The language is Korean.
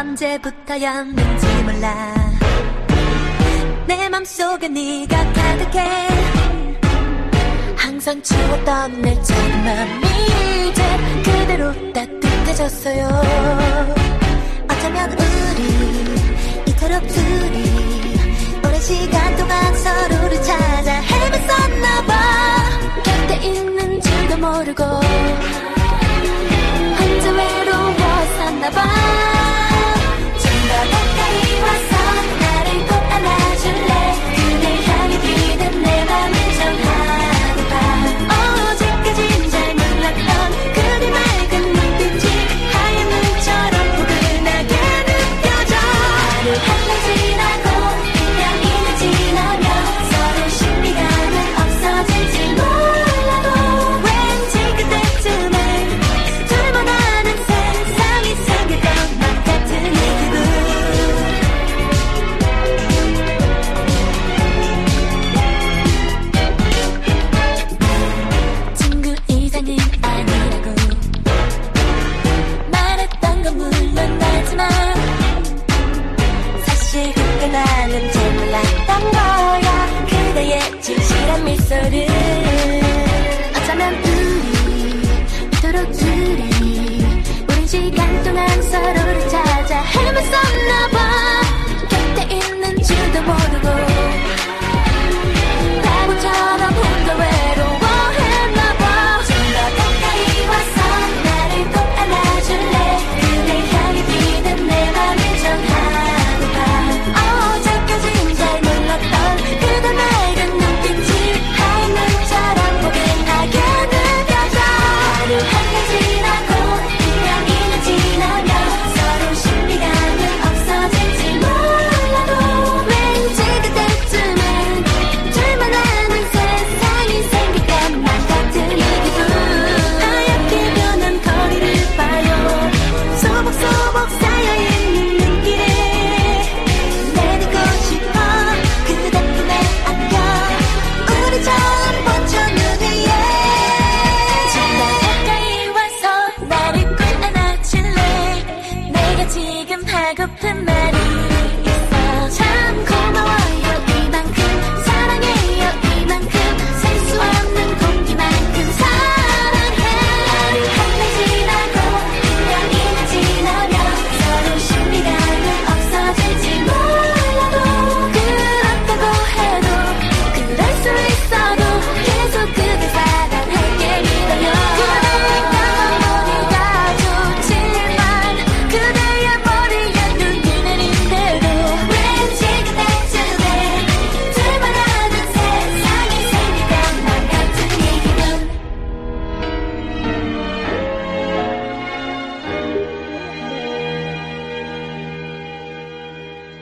언제부터였는지 몰라. 내 맘속에 네가 가득해. 항상 추웠던 내 첫맘이 이제 그대로 따뜻해졌어요. 어쩌면 우리 이토록 둘이 오랜 시간 동안 서로를 찾아 헤맸었나봐. 곁에 있는 줄도 모르고 나는 잘몰 and